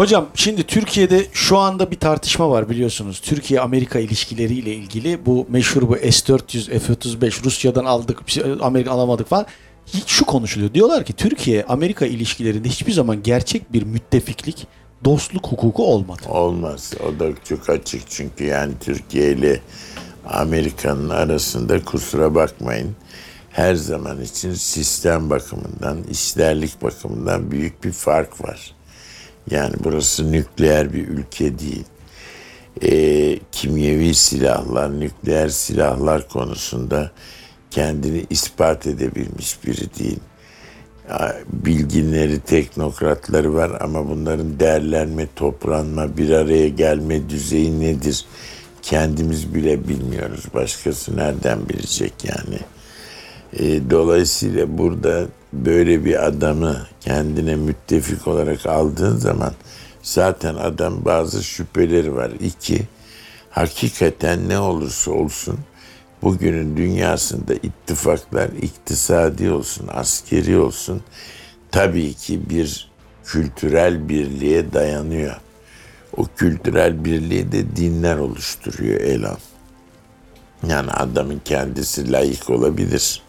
Hocam şimdi Türkiye'de şu anda bir tartışma var biliyorsunuz. Türkiye-Amerika ilişkileriyle ilgili bu meşhur bu S-400, F-35 Rusya'dan aldık, Amerika alamadık falan. Hiç şu konuşuluyor. Diyorlar ki Türkiye-Amerika ilişkilerinde hiçbir zaman gerçek bir müttefiklik, dostluk hukuku olmadı. Olmaz. O da çok açık çünkü yani Türkiye ile Amerika'nın arasında kusura bakmayın her zaman için sistem bakımından, işlerlik bakımından büyük bir fark var. Yani burası nükleer bir ülke değil. E, kimyevi silahlar, nükleer silahlar konusunda kendini ispat edebilmiş biri değil. Bilginleri, teknokratları var ama bunların değerlenme, toplanma, bir araya gelme düzeyi nedir? Kendimiz bile bilmiyoruz. Başkası nereden bilecek yani? E, dolayısıyla burada böyle bir adamı kendine müttefik olarak aldığın zaman zaten adam bazı şüpheleri var. İki, hakikaten ne olursa olsun bugünün dünyasında ittifaklar iktisadi olsun, askeri olsun tabii ki bir kültürel birliğe dayanıyor. O kültürel birliği de dinler oluşturuyor elan. Yani adamın kendisi layık olabilir.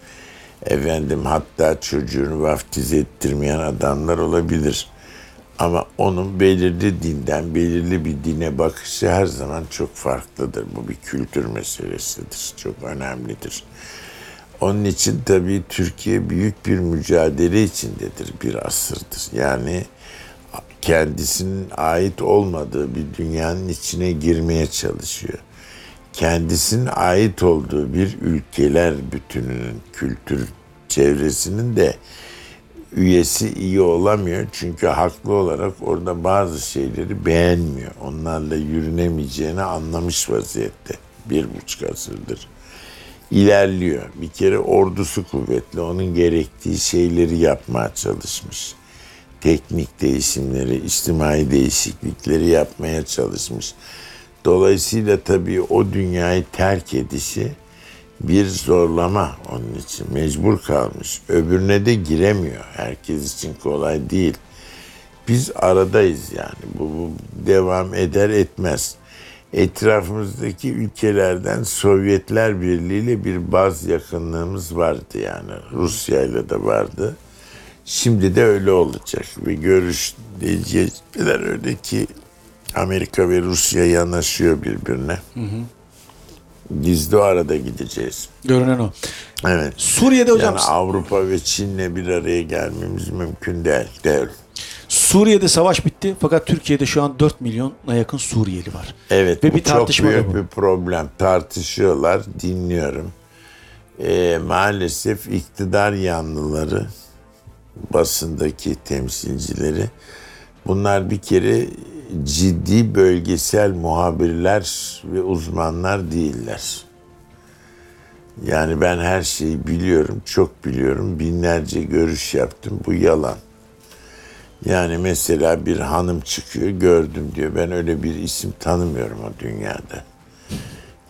Efendim hatta çocuğunu vaftiz ettirmeyen adamlar olabilir. Ama onun belirli dinden, belirli bir dine bakışı her zaman çok farklıdır. Bu bir kültür meselesidir. Çok önemlidir. Onun için tabii Türkiye büyük bir mücadele içindedir bir asırdır. Yani kendisinin ait olmadığı bir dünyanın içine girmeye çalışıyor. Kendisinin ait olduğu bir ülkeler bütününün kültür çevresinin de üyesi iyi olamıyor. Çünkü haklı olarak orada bazı şeyleri beğenmiyor. Onlarla yürünemeyeceğini anlamış vaziyette. Bir buçuk asırdır. İlerliyor. Bir kere ordusu kuvvetli. Onun gerektiği şeyleri yapmaya çalışmış. Teknik değişimleri, içtimai değişiklikleri yapmaya çalışmış. Dolayısıyla tabii o dünyayı terk edişi bir zorlama onun için mecbur kalmış. Öbürüne de giremiyor. Herkes için kolay değil. Biz aradayız yani. Bu, bu devam eder etmez. Etrafımızdaki ülkelerden Sovyetler Birliği ile bir baz yakınlığımız vardı yani. Rusya ile de vardı. Şimdi de öyle olacak ve görüş gelişmeler öyle ki Amerika ve Rusya yanaşıyor birbirine. Hı hı. Biz de o arada gideceğiz. Görünen o. Evet. Suriye'de hocam... Yani Avrupa ve Çin'le bir araya gelmemiz mümkün değil. değil. Suriye'de savaş bitti fakat Türkiye'de şu an 4 milyona yakın Suriyeli var. Evet Ve bir tartışma çok büyük bu. bir problem. Tartışıyorlar, dinliyorum. Ee, maalesef iktidar yanlıları, basındaki temsilcileri bunlar bir kere ciddi bölgesel muhabirler ve uzmanlar değiller. Yani ben her şeyi biliyorum, çok biliyorum. Binlerce görüş yaptım. Bu yalan. Yani mesela bir hanım çıkıyor, gördüm diyor. Ben öyle bir isim tanımıyorum o dünyada.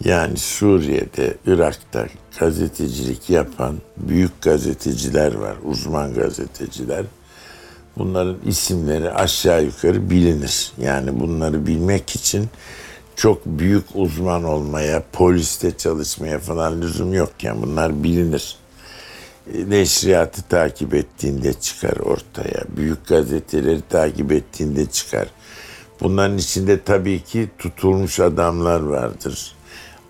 Yani Suriye'de, Irak'ta gazetecilik yapan büyük gazeteciler var, uzman gazeteciler. Bunların isimleri aşağı yukarı bilinir. Yani bunları bilmek için çok büyük uzman olmaya, poliste çalışmaya falan lüzum yokken bunlar bilinir. E, neşriyatı takip ettiğinde çıkar ortaya. Büyük gazeteleri takip ettiğinde çıkar. Bunların içinde tabii ki tutulmuş adamlar vardır.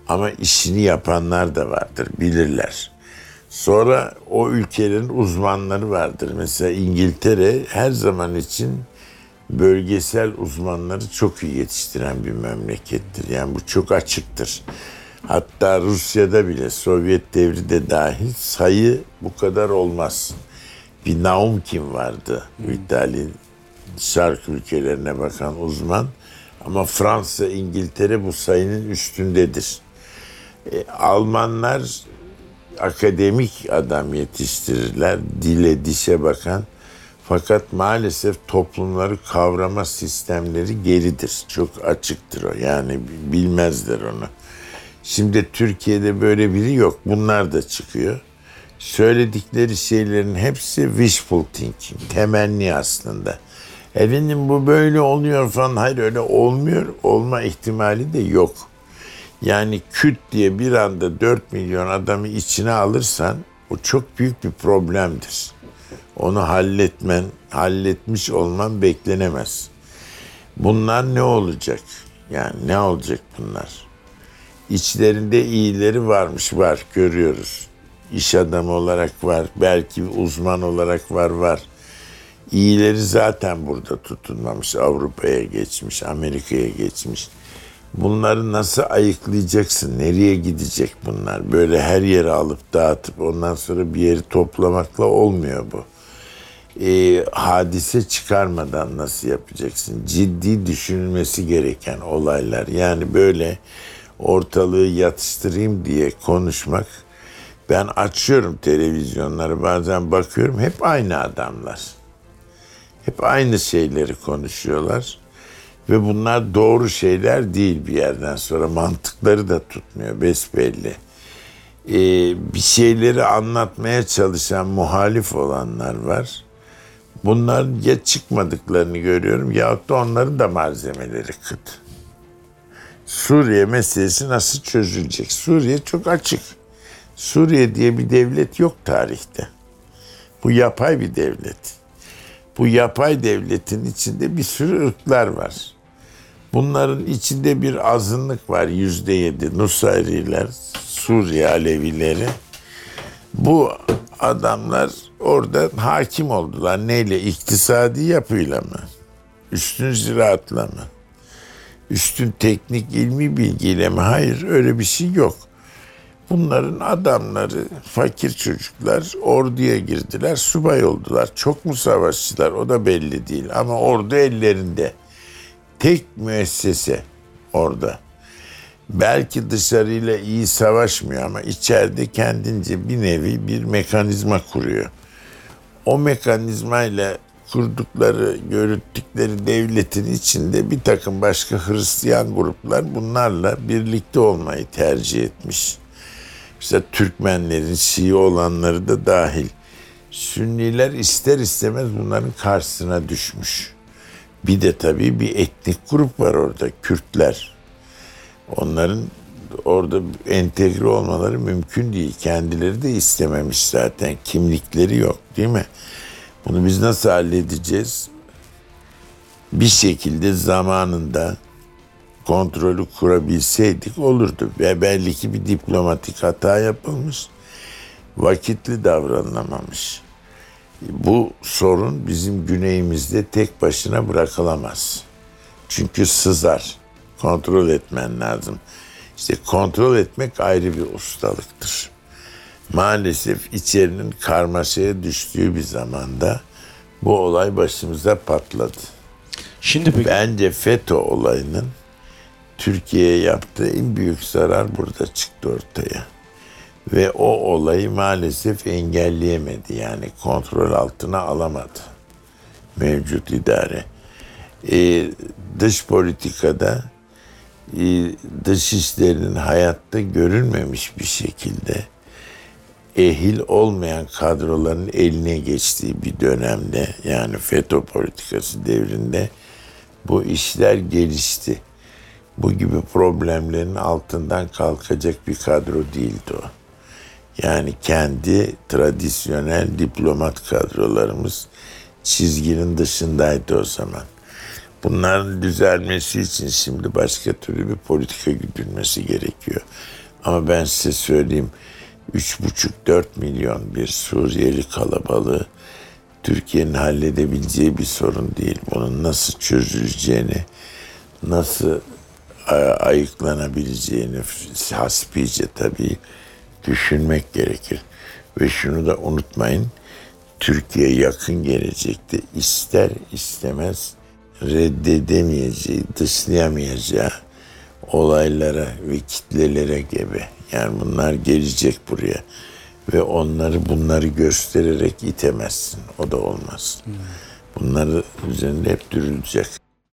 Ama işini yapanlar da vardır, bilirler. Sonra o ülkelerin uzmanları vardır. Mesela İngiltere her zaman için bölgesel uzmanları çok iyi yetiştiren bir memlekettir. Yani bu çok açıktır. Hatta Rusya'da bile Sovyet devri de dahil sayı bu kadar olmaz. Bir Naumkin vardı. Hmm. İtalyan şark ülkelerine bakan uzman. Ama Fransa, İngiltere bu sayının üstündedir. E, Almanlar akademik adam yetiştirirler. Dile, dişe bakan. Fakat maalesef toplumları kavrama sistemleri geridir. Çok açıktır o. Yani bilmezler onu. Şimdi Türkiye'de böyle biri yok. Bunlar da çıkıyor. Söyledikleri şeylerin hepsi wishful thinking, temenni aslında. Efendim bu böyle oluyor falan. Hayır öyle olmuyor. Olma ihtimali de yok. Yani küt diye bir anda 4 milyon adamı içine alırsan o çok büyük bir problemdir. Onu halletmen, halletmiş olman beklenemez. Bunlar ne olacak? Yani ne olacak bunlar? İçlerinde iyileri varmış var görüyoruz. İş adamı olarak var, belki uzman olarak var var. İyileri zaten burada tutunmamış. Avrupa'ya geçmiş, Amerika'ya geçmiş. Bunları nasıl ayıklayacaksın? Nereye gidecek bunlar? Böyle her yere alıp dağıtıp ondan sonra bir yeri toplamakla olmuyor bu. Ee, hadise çıkarmadan nasıl yapacaksın? Ciddi düşünülmesi gereken olaylar. Yani böyle ortalığı yatıştırayım diye konuşmak. Ben açıyorum televizyonları bazen bakıyorum hep aynı adamlar. Hep aynı şeyleri konuşuyorlar. Ve bunlar doğru şeyler değil bir yerden sonra. Mantıkları da tutmuyor besbelli. Ee, bir şeyleri anlatmaya çalışan muhalif olanlar var. Bunların ya çıkmadıklarını görüyorum yahut da onların da malzemeleri kıt. Suriye meselesi nasıl çözülecek? Suriye çok açık. Suriye diye bir devlet yok tarihte. Bu yapay bir devlet. Bu yapay devletin içinde bir sürü ırklar var. Bunların içinde bir azınlık var yüzde yedi Nusayriler, Suriye Alevileri. Bu adamlar orada hakim oldular. Neyle? İktisadi yapıyla mı? Üstün ziraatla mı? Üstün teknik ilmi bilgiyle mi? Hayır öyle bir şey yok. Bunların adamları, fakir çocuklar orduya girdiler, subay oldular. Çok mu savaşçılar o da belli değil ama ordu ellerinde. Tek müessese orada. Belki dışarıyla iyi savaşmıyor ama içeride kendince bir nevi bir mekanizma kuruyor. O mekanizmayla kurdukları, yürüttükleri devletin içinde bir takım başka Hristiyan gruplar bunlarla birlikte olmayı tercih etmiş. İşte Türkmenlerin, Şii olanları da dahil. Sünniler ister istemez bunların karşısına düşmüş. Bir de tabii bir etnik grup var orada, Kürtler. Onların orada entegre olmaları mümkün değil. Kendileri de istememiş zaten. Kimlikleri yok değil mi? Bunu biz nasıl halledeceğiz? Bir şekilde zamanında kontrolü kurabilseydik olurdu. Ve belli ki bir diplomatik hata yapılmış. Vakitli davranılamamış. Bu sorun bizim güneyimizde tek başına bırakılamaz. Çünkü sızar. Kontrol etmen lazım. İşte kontrol etmek ayrı bir ustalıktır. Maalesef içerinin karmaşaya düştüğü bir zamanda bu olay başımıza patladı. Şimdi peki Bence FETÖ olayının Türkiye'ye yaptığı en büyük zarar burada çıktı ortaya. Ve o olayı maalesef engelleyemedi. Yani kontrol altına alamadı mevcut idare. Ee, dış politikada e, dış işlerinin hayatta görülmemiş bir şekilde ehil olmayan kadroların eline geçtiği bir dönemde yani FETÖ politikası devrinde bu işler gelişti. Bu gibi problemlerin altından kalkacak bir kadro değildi o. Yani kendi tradisyonel diplomat kadrolarımız çizginin dışındaydı o zaman. Bunların düzelmesi için şimdi başka türlü bir politika güdülmesi gerekiyor. Ama ben size söyleyeyim 3,5-4 milyon bir Suriyeli kalabalığı Türkiye'nin halledebileceği bir sorun değil. Bunun nasıl çözüleceğini, nasıl ayıklanabileceğini hasbice tabii düşünmek gerekir. Ve şunu da unutmayın, Türkiye yakın gelecekte ister istemez reddedemeyeceği, dışlayamayacağı olaylara ve kitlelere gebe. Yani bunlar gelecek buraya ve onları bunları göstererek itemezsin. O da olmaz. Bunları üzerinde hep dürülecek.